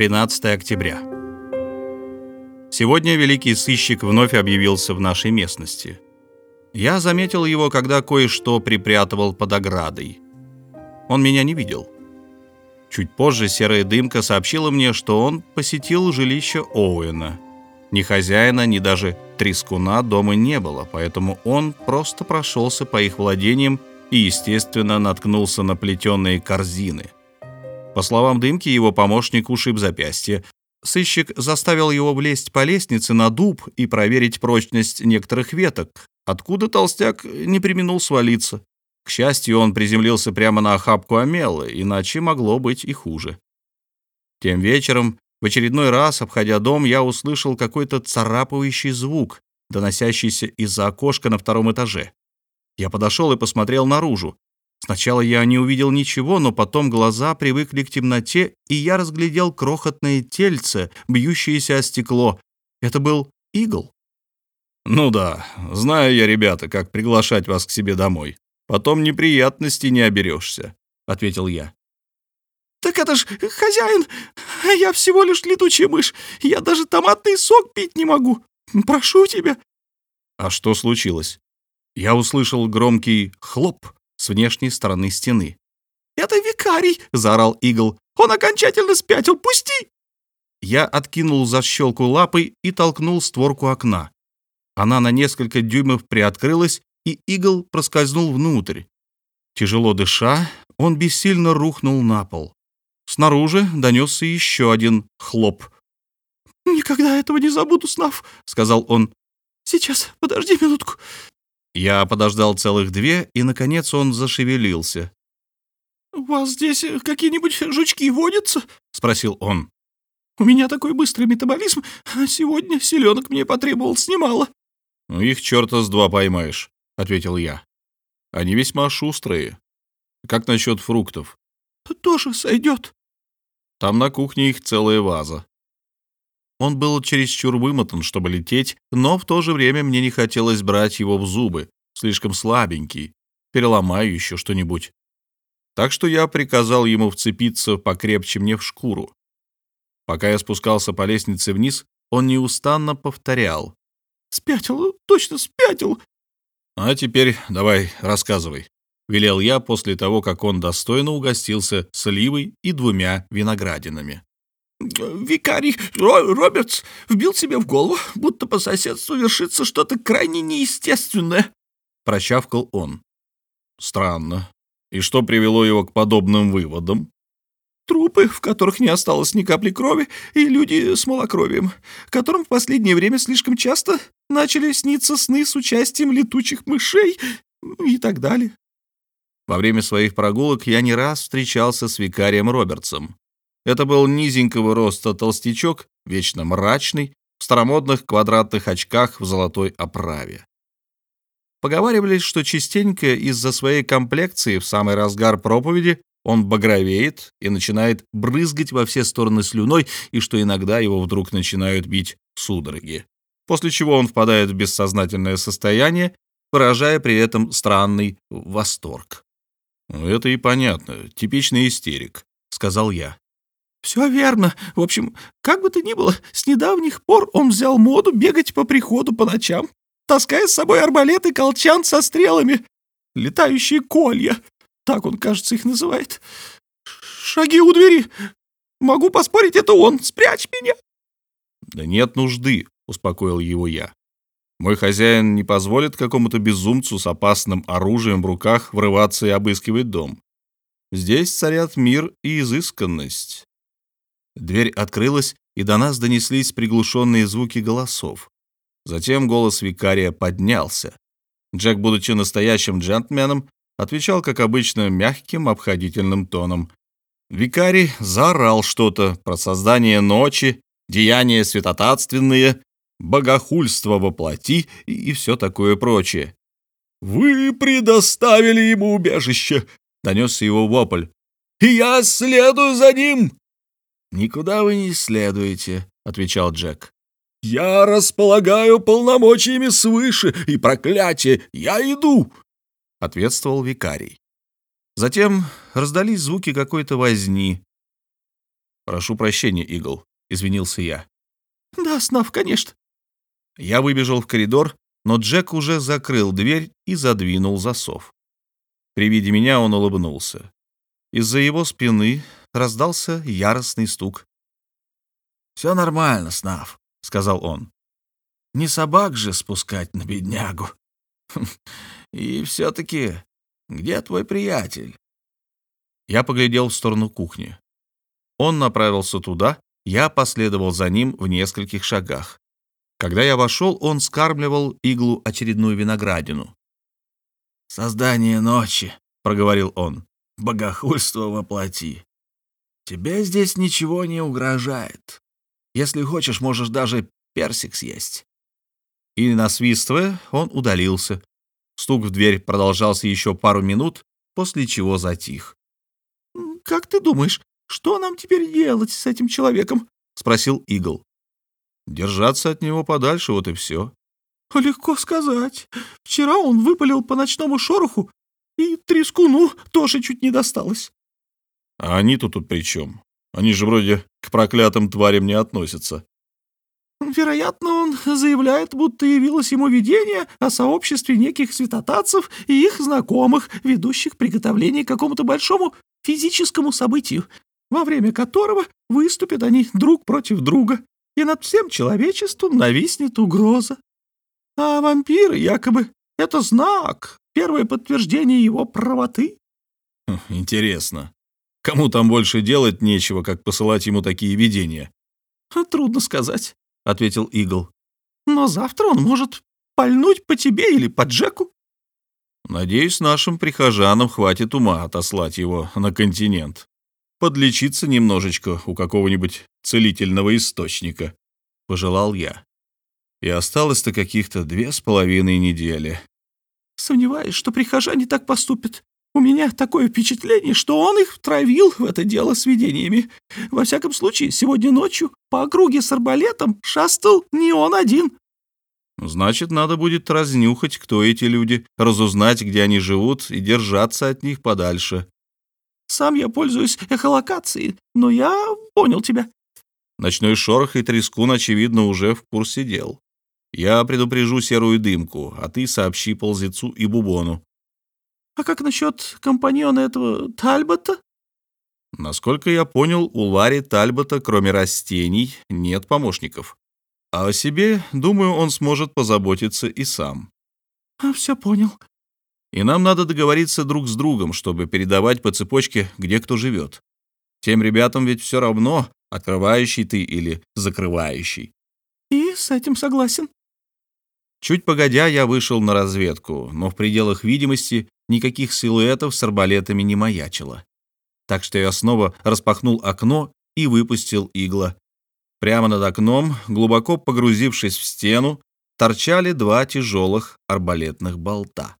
13 октября. Сегодня великий сыщик вновь объявился в нашей местности. Я заметил его, когда кое-что припрятывал под оградой. Он меня не видел. Чуть позже серая дымка сообщила мне, что он посетил жилище Оуэна. Ни хозяина, ни даже трескуна дома не было, поэтому он просто прошелся по их владениям и, естественно, наткнулся на плетеные корзины — по словам Дымки, его помощник ушиб запястье. Сыщик заставил его влезть по лестнице на дуб и проверить прочность некоторых веток, откуда толстяк не применул свалиться. К счастью, он приземлился прямо на охапку омелы, иначе могло быть и хуже. Тем вечером, в очередной раз, обходя дом, я услышал какой-то царапающий звук, доносящийся из-за окошка на втором этаже. Я подошел и посмотрел наружу. Сначала я не увидел ничего, но потом глаза привыкли к темноте, и я разглядел крохотное тельце, бьющееся о стекло. Это был игл. «Ну да, знаю я, ребята, как приглашать вас к себе домой. Потом неприятностей не оберешься», — ответил я. «Так это ж хозяин, а я всего лишь летучая мышь. Я даже томатный сок пить не могу. Прошу тебя». «А что случилось?» Я услышал громкий хлоп, с внешней стороны стены. «Это викарий!» — заорал Игл. «Он окончательно спятил! Пусти!» Я откинул защелку лапой и толкнул створку окна. Она на несколько дюймов приоткрылась, и Игл проскользнул внутрь. Тяжело дыша, он бессильно рухнул на пол. Снаружи донесся еще один хлоп. «Никогда этого не забуду, Снав», — сказал он. «Сейчас, подожди минутку. Я подождал целых две, и, наконец, он зашевелился. «У вас здесь какие-нибудь жучки водятся?» — спросил он. «У меня такой быстрый метаболизм, а сегодня селенок мне потребовалось немало». «Ну, их черта с два поймаешь», — ответил я. «Они весьма шустрые. Как насчет фруктов?» «Тоже сойдет». «Там на кухне их целая ваза». Он был чересчур вымотан, чтобы лететь, но в то же время мне не хотелось брать его в зубы. Слишком слабенький. Переломаю еще что-нибудь. Так что я приказал ему вцепиться покрепче мне в шкуру. Пока я спускался по лестнице вниз, он неустанно повторял. «Спятил, точно спятил!» «А теперь давай, рассказывай», — велел я после того, как он достойно угостился сливой и двумя виноградинами. Викарий Робертс вбил себе в голову, будто по соседству вершится что-то крайне неестественное. Прощавкал он. Странно. И что привело его к подобным выводам? Трупы, в которых не осталось ни капли крови, и люди с малокровием, которым в последнее время слишком часто начали сниться сны с участием летучих мышей и так далее. Во время своих прогулок я не раз встречался с викарием Робертсом. Это был низенького роста толстячок, вечно мрачный, в старомодных квадратных очках в золотой оправе. Поговаривали, что частенько из-за своей комплекции в самый разгар проповеди он багровеет и начинает брызгать во все стороны слюной, и что иногда его вдруг начинают бить судороги, после чего он впадает в бессознательное состояние, выражая при этом странный восторг. «Ну, «Это и понятно, типичный истерик», — сказал я. «Все верно. В общем, как бы то ни было, с недавних пор он взял моду бегать по приходу по ночам, таская с собой арбалет и колчан со стрелами. Летающие колья. Так он, кажется, их называет. Шаги у двери. Могу поспорить, это он. Спрячь меня!» «Да нет нужды», — успокоил его я. «Мой хозяин не позволит какому-то безумцу с опасным оружием в руках врываться и обыскивать дом. Здесь царят мир и изысканность. Дверь открылась, и до нас донеслись приглушенные звуки голосов. Затем голос викария поднялся. Джек, будучи настоящим джентльменом, отвечал, как обычно, мягким, обходительным тоном. Викарий заорал что-то про создание ночи, деяния святотатственные, богохульство во плоти и, и все такое прочее. «Вы предоставили ему убежище!» — донесся его вопль. «И я следую за ним!» «Никуда вы не следуете», — отвечал Джек. «Я располагаю полномочиями свыше, и проклятие, я иду!» — ответствовал викарий. Затем раздались звуки какой-то возни. Прошу прощения, Игл, извинился я. Да, Снав, конечно. Я выбежал в коридор, но Джек уже закрыл дверь и задвинул засов. При виде меня он улыбнулся. Из-за его спины раздался яростный стук. «Все нормально, Снав», — сказал он. «Не собак же спускать на беднягу. И все-таки, где твой приятель?» Я поглядел в сторону кухни. Он направился туда, я последовал за ним в нескольких шагах. Когда я вошел, он скармливал иглу очередную виноградину. «Создание ночи», — проговорил он, — «богохульство воплоти. Тебе здесь ничего не угрожает. Если хочешь, можешь даже персик съесть». И, насвистывая, он удалился. Стук в дверь продолжался еще пару минут, после чего затих. «Как ты думаешь, что нам теперь делать с этим человеком?» — спросил Игл. «Держаться от него подальше, вот и все». «Легко сказать. Вчера он выпалил по ночному шороху, и трескуну тоже чуть не досталось». «А они-то тут при чем? Они же вроде к проклятым тварям не относятся». Вероятно, он заявляет, будто явилось ему видение о сообществе неких святотатцев и их знакомых, ведущих приготовление к какому-то большому физическому событию, во время которого выступят они друг против друга, и над всем человечеством нависнет угроза. А вампиры якобы — это знак, первое подтверждение его правоты. Хм, интересно. Кому там больше делать нечего, как посылать ему такие видения? Трудно сказать. — ответил Игл. «Но завтра он может пальнуть по тебе или по Джеку». «Надеюсь, нашим прихожанам хватит ума отослать его на континент. Подлечиться немножечко у какого-нибудь целительного источника», — пожелал я. И осталось-то каких-то две с половиной недели. «Сомневаюсь, что прихожане так поступят. У меня такое впечатление, что он их втравил в это дело с видениями. Во всяком случае, сегодня ночью по округе с арбалетом шастал не он один. Значит, надо будет разнюхать, кто эти люди, разузнать, где они живут, и держаться от них подальше. Сам я пользуюсь эхолокацией, но я понял тебя. Ночной шорох и трескун, очевидно, уже в курсе дел. Я предупрежу серую дымку, а ты сообщи ползецу и бубону. А как насчет компаньона этого Тальбота? Насколько я понял, у Ларри Тальбота, кроме растений, нет помощников. А о себе, думаю, он сможет позаботиться и сам. А, все понял. И нам надо договориться друг с другом, чтобы передавать по цепочке, где кто живет. Тем ребятам ведь все равно, открывающий ты или закрывающий. И с этим согласен. Чуть погодя, я вышел на разведку, но в пределах видимости никаких силуэтов с арбалетами не маячило. Так что я снова распахнул окно и выпустил игла. Прямо над окном, глубоко погрузившись в стену, торчали два тяжелых арбалетных болта.